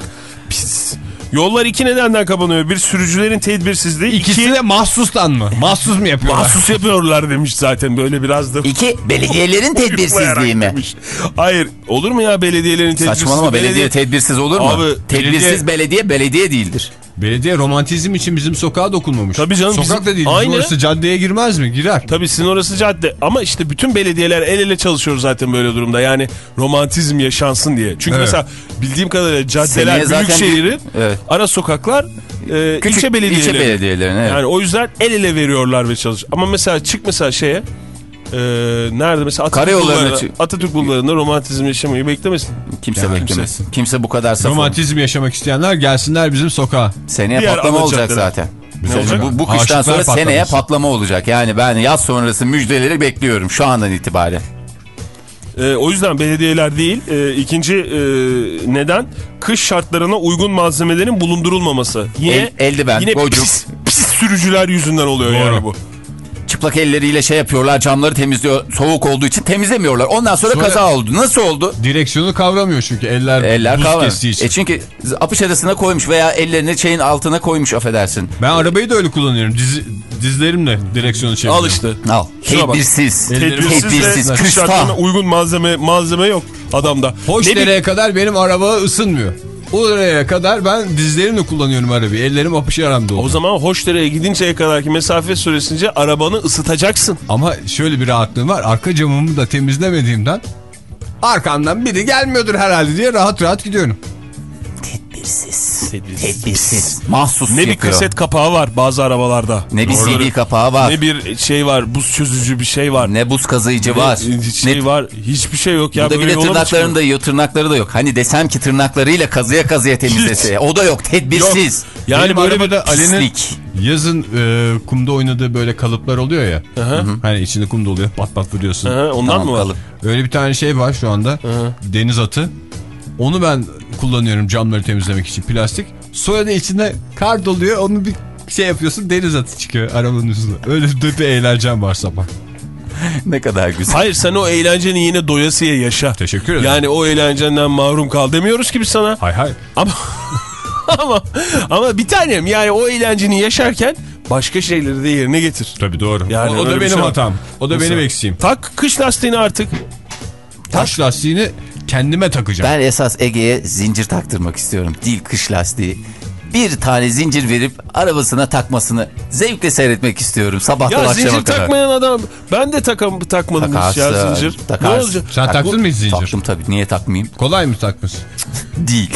Pis. Yollar iki nedenden kapanıyor. Bir sürücülerin tedbirsizliği. İkisi iki de mahsustan mı? Mahsus mu yapıyorlar? mahsus yapıyorlar demiş zaten böyle biraz da. İki, belediyelerin tedbirsizliği mi? demiş. Hayır olur mu ya belediyelerin tedbirsizliği? Saçmalama belediye tedbirsiz olur mu? Abi, tedbirsiz belediye belediye değildir. Belediye romantizm için bizim sokağa dokunmamış. Tabii canım, Sokak bizim- da değil. Aynı. Orası caddeye girmez mi? Girer. Tabii sizin orası cadde ama işte bütün belediyeler el ele çalışıyor zaten böyle durumda. Yani romantizm yaşansın diye. Çünkü Evet. mesela bildiğim kadarıyla caddeler büyük şehrin evet. ara sokaklar e, Küçük ilçe belediyeleri. ilçe belediyelerin, evet. Yani o yüzden el ele veriyorlar ve çalışıyor. Ama mesela çık mesela şeye e, nerede mesela Atatürk çık. Atatürk bulvarında romantizm yaşamayı beklemesin. Kimse Yani beklemesin. Kimse. bu kadar saf olmaz. Romantizm yaşamak isteyenler gelsinler bizim sokağa. Seneye Diğer patlama olacak zaten. Ne olacak? Bu, bu kıştan Aşıklar sonra seneye patlaması. patlama olacak. Yani ben yaz sonrası müjdeleri bekliyorum şu andan itibaren. E, o yüzden belediyeler değil. E, ikinci e, neden kış şartlarına uygun malzemelerin bulundurulmaması. Yine El- eldiven, yine gocuk. pis, pis sürücüler yüzünden oluyor Doğru. yani bu. Çıplak elleriyle şey yapıyorlar camları temizliyor. Soğuk olduğu için temizlemiyorlar. Ondan sonra, Sonra- kaza oldu. Nasıl oldu? Direksiyonu kavramıyor çünkü eller, Eller buz kavramıyor. kestiği için. E çünkü apış arasına koymuş veya ellerini şeyin altına koymuş affedersin. Ben arabayı da öyle kullanıyorum. Diz, dizlerimle direksiyonu çeviriyorum. Al işte. Al. Tedbirsiz. Tedbirsiz, Tedbirsiz. kış uygun malzeme malzeme yok adamda. Hoş Ne dereye kadar benim araba ısınmıyor. Oraya kadar ben dizlerimle kullanıyorum arabayı. Ellerim apış aramda O oldu. zaman Hoşdere'ye gidinceye kadarki mesafe süresince arabanı ısıtacaksın. Ama şöyle bir rahatlığım var. Arka camımı da temizlemediğimden arkamdan biri gelmiyordur herhalde diye rahat rahat gidiyorum. Tedbirsiz. Tedbirsiz. Mahsus Ne bir yapıyor. kaset kapağı var bazı arabalarda. Ne bir Doğru. CD kapağı var. Ne bir şey var buz çözücü bir şey var. Ne buz kazıyıcı var. Ne şey Ne- var. Hiçbir şey yok ya. Bu da bir Böyle de yola mı tırnaklarını da yiyor. Tırnakları da yok. Hani desem ki tırnaklarıyla kazıya kazıya temizlese. O da yok. Tedbirsiz. Yok. Yani Benim böyle bir Ali'nin yazın e, kumda oynadığı böyle kalıplar oluyor ya. Hani içinde kum da oluyor. Pat pat vuruyorsun. Aha, ondan Tamam, mı var? kalıp. Öyle bir tane şey var şu anda. Deniz atı. Onu ben kullanıyorum camları temizlemek için plastik. Sonra da içinde kar doluyor. Onu bir şey yapıyorsun deniz atı çıkıyor arabanın üstüne. Öyle bir bir eğlencem var sabah. Ne kadar güzel. Hayır sen o eğlenceni yine doyasıya yaşa. Teşekkür ederim. Yani o eğlencenden mahrum kal demiyoruz ki biz sana. Hay hay. Ama ama, ama bir tanem yani o eğlenceni yaşarken başka şeyleri de yerine getir. Tabii doğru. Yani o, o da benim şey hatam. O da Nasıl? benim eksiğim. Tak kış lastiğini artık. Taş lastiğini kendime takacağım. Ben esas Ege'ye zincir taktırmak istiyorum. Değil kış lastiği. Bir tane zincir verip arabasına takmasını zevkle seyretmek istiyorum sabahtan Ya akşama zincir kadar. takmayan adam. Ben de takam, takmadım hiç ya Takarsın, zincir. Ne takarsın. olacak? Sen taktın mı hiç zincir? Taktım tabii. Niye takmayayım? Kolay mı takması? Değil.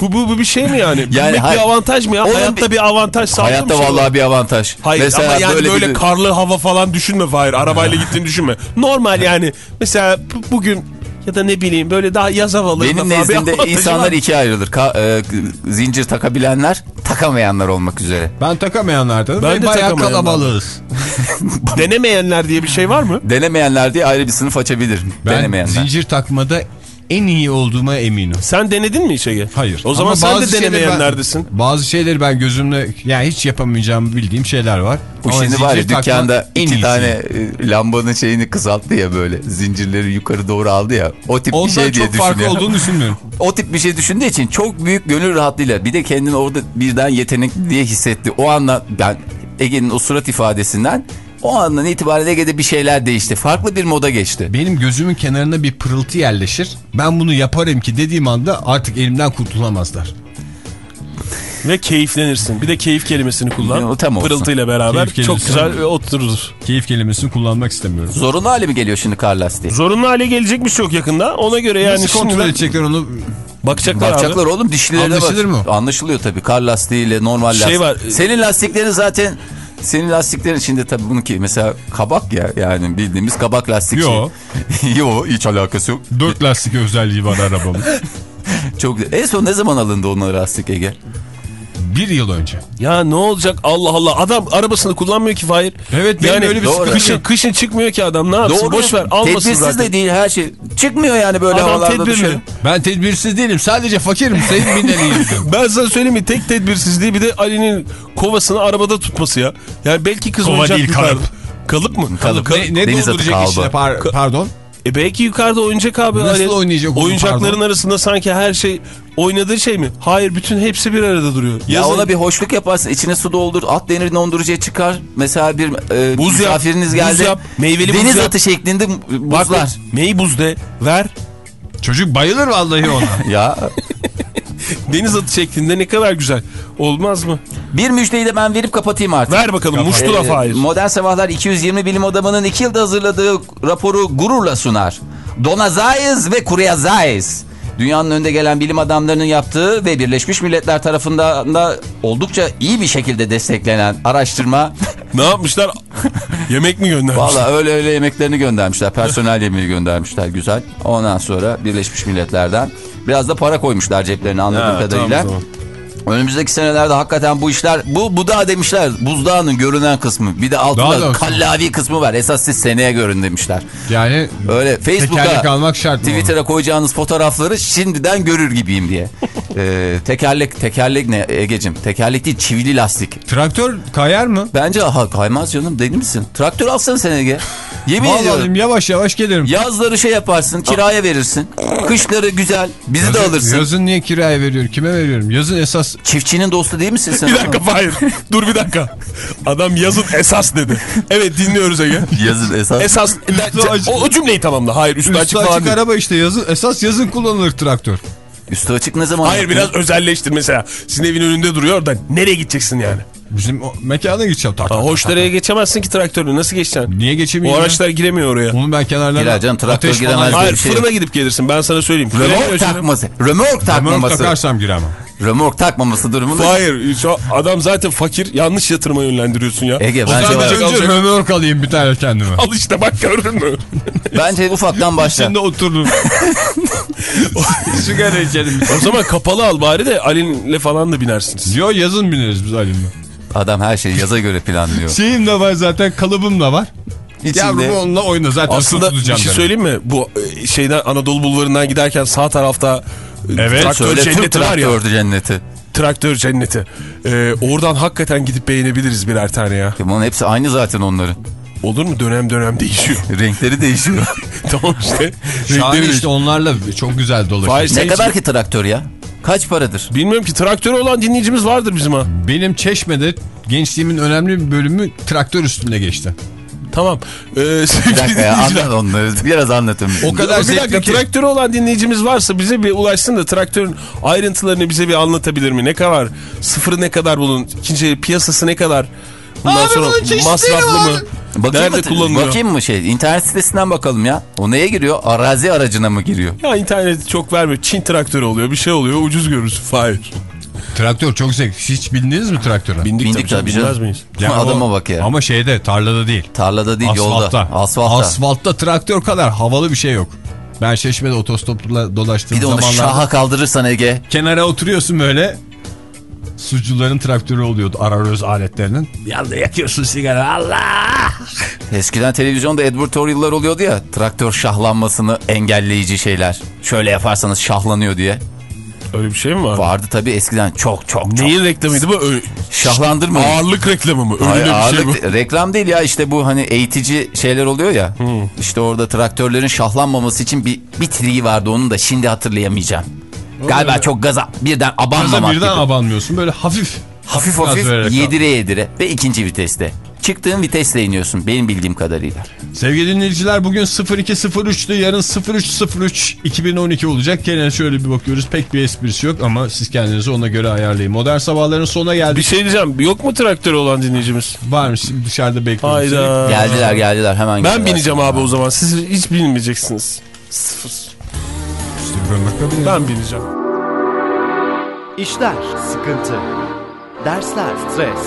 Bu, bu, bu bir şey mi yani? Bilmek hayır. bir avantaj mı ya? Hayatta bir- bir, avantaj sağlıyor Hayatta şey vallahi bir avantaj. Hayır Mesela ama yani böyle, bir- karlı hava falan düşünme Fahir. Arabayla gittiğini düşünme. Normal yani. Mesela bu- bugün ya da ne bileyim böyle daha yaz havalarında Benim nezdimde insanlar ikiye ayrılır. Ka- e, zincir takabilenler, takamayanlar olmak üzere. Ben takamayanlardanım. Ben Ben de bayağı kalabalığız. Denemeyenler diye bir şey var mı? Denemeyenler diye ayrı bir sınıf açabilir. Ben Denemeyenler. zincir takmada en iyi olduğuma eminim. Sen denedin mi Ege? Hayır. O zaman Ama sen de denemeyenlerdesin. Bazı şeyleri ben gözümle yani hiç yapamayacağımı bildiğim şeyler var. Bu Ama şimdi var ya dükkanda en iki iyisi. tane e, lambanın şeyini kısalttı ya böyle. Zincirleri yukarı doğru aldı ya. O tip Ondan bir şey diye çok farklı düşünüyor. olduğunu düşünmüyorum. O tip bir şey düşündüğü için çok büyük gönül rahatlığıyla bir de kendini orada birden yetenekli diye hissetti. O anda ben Ege'nin o surat ifadesinden o andan itibaren Ege'de bir şeyler değişti. Farklı bir moda geçti. Benim gözümün kenarına bir pırıltı yerleşir. Ben bunu yaparım ki dediğim anda artık elimden kurtulamazlar. Ve keyiflenirsin. Bir de keyif kelimesini kullan. O tam olsun. Pırıltıyla beraber Keyif çok güzel otururuz. Keyif kelimesini kullanmak istemiyorum. Zorunlu hale mi geliyor şimdi kar lastiği? Zorunlu hale gelecekmiş çok yakında. Ona göre yani Nasıl kontrol şimdiden edecekler onu? bakacaklar, Bakacaklar abi. oğlum dişlilerine Anlaşılır bak. mı? Anlaşılıyor tabii. Kar lastiğiyle normal Şey lastik. var, e- Senin lastiklerin zaten senin lastiklerin içinde tabii bununki mesela kabak ya yani bildiğimiz kabak lastik. Yo. Şey. Yo hiç alakası yok. Dört lastik özelliği var arabamın. Çok en son ne zaman alındı onun lastik Ege? Bir yıl önce. Ya ne olacak Allah Allah. Adam arabasını kullanmıyor ki Fahir. Evet, benim öyle bir Doğru. Kışın, kışın çıkmıyor ki adam ne yapsın boş ver almasın Tedbirsiz zaten. de değil her şey. Çıkmıyor yani böyle Adam havalarda tedbirli. dışarı. Ben tedbirsiz değilim. Sadece fakirim. Sayın Binali'yim. Ben sana söyleyeyim mi tek tedbirsizliği bir de Ali'nin kovasını arabada tutması ya. Yani belki kız Kova oyuncak değil, kalıp. Kalıp mı? Kalıp. ne ne Deniz atı dolduracak içine? Par- pardon. E belki yukarıda oyuncak abi. Nasıl Ali. oynayacak Oyuncakların pardon? arasında sanki her şey oynadığı şey mi? Hayır bütün hepsi bir arada duruyor. Ya Yazın- ona bir hoşluk yaparsın. içine su doldur. At denir dondurucuya çıkar. Mesela bir e, Buz yap, misafiriniz buz geldi. yap, meyveli buz Deniz yap. atı şeklinde Bak, buzlar. Neyi buz de ver. Çocuk bayılır vallahi ona. ya Deniz atı şeklinde ne kadar güzel. Olmaz mı? bir müjdeyi de ben verip kapatayım artık. Ver bakalım muştula Ee, Fahir. Modern Sabahlar 220 bilim adamının 2 yılda hazırladığı raporu gururla sunar. Donazayız ve Kuruyazayız. Dünyanın önde gelen bilim adamlarının yaptığı ve Birleşmiş Milletler tarafından da oldukça iyi bir şekilde desteklenen araştırma. Ne yapmışlar? Yemek mi göndermişler? Valla öyle öyle yemeklerini göndermişler. Personel yemeği göndermişler güzel. Ondan sonra Birleşmiş Milletler'den biraz da para koymuşlar ceplerine anladığım Ha, kadarıyla. tamam, tamam. Önümüzdeki senelerde hakikaten bu işler bu bu da demişler buzdağının görünen kısmı bir de altında da- kallavi kısmı var esas siz seneye görün demişler. Yani Öyle Facebook'a? Twitter'a koyacağınız fotoğrafları şimdiden görür gibiyim diye. Ee, tekerlek tekerlek ne Egecim tekerlek değil çivili lastik. Traktör kayar mı? Bence aha kaymaz canım deli misin? Traktör alsana sen Ege. Yemin Vallahi ediyorum. yavaş yavaş gelirim. Yazları şey yaparsın kiraya verirsin. Kışları güzel bizi de Yazın- alırsın. Yazın niye kiraya veriyorum? Kime veriyorum? Yazın esas Çiftçinin dostu değil misin sen? Bir dakika Fahir. Dur bir dakika. Adam yazın esas dedi. Evet dinliyoruz Ege. Yazın esas. Esas. o, o cümleyi tamamla. Hayır üstü, üstü açık açık, falan araba işte yazın. Esas yazın kullanılır traktör. Üstü açık ne zaman? Hayır yaptın? biraz özelleştir mesela. Sizin evin önünde duruyor da nereye gideceksin yani? Bizim o mekana gideceğim. Tak, tak, hoş tak, dereye geçemezsin ki traktörle. Nasıl geçeceksin? Niye O geçemeyeyim? ya? araçlar giremiyor oraya. Onu ben kenarlarına Girer canım, traktör ateş giremez. Hayır şey fırına gidip gelirsin ben sana söyleyeyim. Römork takması. Römork Römork takmaması. takarsam giremem. Römork takmaması durumunda. Hayır şu adam zaten fakir yanlış yatırıma yönlendiriyorsun ya. Ege O bence, zaman var. önce römork alayım bir tane kendime. Al işte bak gördün mü? bence ufaktan başla. Şimdi oturdum. Sigara içelim. o zaman kapalı al bari de Ali'nle falan da binersiniz. Yo yazın bineriz biz Ali'mle. Adam her şeyi yaza göre planlıyor. Şeyim de var zaten kalıbım da var. İçinde- Yavrum onunla oyna zaten Aslında bir şey söyleyeyim mi? Bu e, şeyden Anadolu Bulvarı'ndan giderken sağ tarafta Evet, traktör Söyle Türk cenneti var ya. traktördü cenneti. Traktör cenneti. Ee, oradan hakikaten gidip beğenebiliriz birer tane ya. Bunun hepsi aynı zaten onların. Olur mu? Dönem dönem değişiyor. Renkleri değişiyor. tamam işte. Şahane işte onlarla çok güzel dolaşıyor. Ne kadar ki traktör ya? Kaç paradır? Bilmiyorum ki traktörü olan dinleyicimiz vardır bizim ha. Benim Çeşme'de gençliğimin önemli bir bölümü traktör üstünde geçti. Tamam. Ee, Bir dakika ya anlat onları. Biraz anlatın. O kadar bir dakika ki. traktörü olan dinleyicimiz varsa bize bir ulaşsın da traktörün ayrıntılarını bize bir anlatabilir mi? Ne kadar? Sıfırı ne kadar bunun? İkinci el piyasası ne kadar? Bundan Abi sonra masraflı var. mı? Bakayım Nerede mı, kullanılıyor? bakayım mı şey? İnternet sitesinden bakalım ya. O neye giriyor? Arazi aracına mı giriyor? Ya internet çok vermiyor. Çin traktörü oluyor. Bir şey oluyor. Ucuz görürsün. Hayır. Traktör çok zevkli. Hiç bindiniz mi traktöre? Bindik, Bindik tabii, tabii canım. miyiz? Yani Adama o- bak ya. Ama şeyde tarlada değil. Tarlada değil Asfaltta. yolda. Asfaltta. Asfaltta traktör kadar havalı bir şey yok. Ben Çeşme'de otostopla dolaştığım bir de onu zamanlarda şaha kaldırırsan Ege. kenara oturuyorsun böyle. Sucuların traktörü oluyordu araröz aletlerinin. Bir anda yakıyorsun sigara. Allah! Eskiden televizyonda advertorial'lar oluyordu ya. Traktör şahlanmasını engelleyici şeyler. Şöyle yaparsanız şahlanıyor diye. Öyle bir şey mi var? Vardı tabii eskiden çok çok çok. Neyin reklamıydı bu? Ö- Şahlandırmayın. Ağırlık reklamı mı? Öyle Hayır, bir şey ağırlık bu. de- reklam değil ya işte bu hani eğitici şeyler oluyor ya. İşte orada traktörlerin şahlanmaması için bir, bir triği vardı onun da şimdi hatırlayamayacağım. Galiba çok gaza birden Gaza abanmamak birden gibi. abanmıyorsun böyle hafif. hafif hafif yedire yedire ve ikinci viteste. Çıktığın vitesle iniyorsun benim bildiğim kadarıyla. Sevgili dinleyiciler bugün 0203'tü yarın 0303 2012 olacak. Gene şöyle bir bakıyoruz pek bir esprisi yok ama siz kendinizi ona göre ayarlayın. Modern sabahların sonuna geldik. Bir şey diyeceğim. Yok mu traktörü olan dinleyicimiz? Varmış dışarıda bekliyoruz. Hayda. Geldiler geldiler hemen Ben bineceğim abi o zaman. Siz hiç bilmeyeceksiniz. Sıfır. İşte. Ben bineceğim. İşler, sıkıntı, dersler, stres,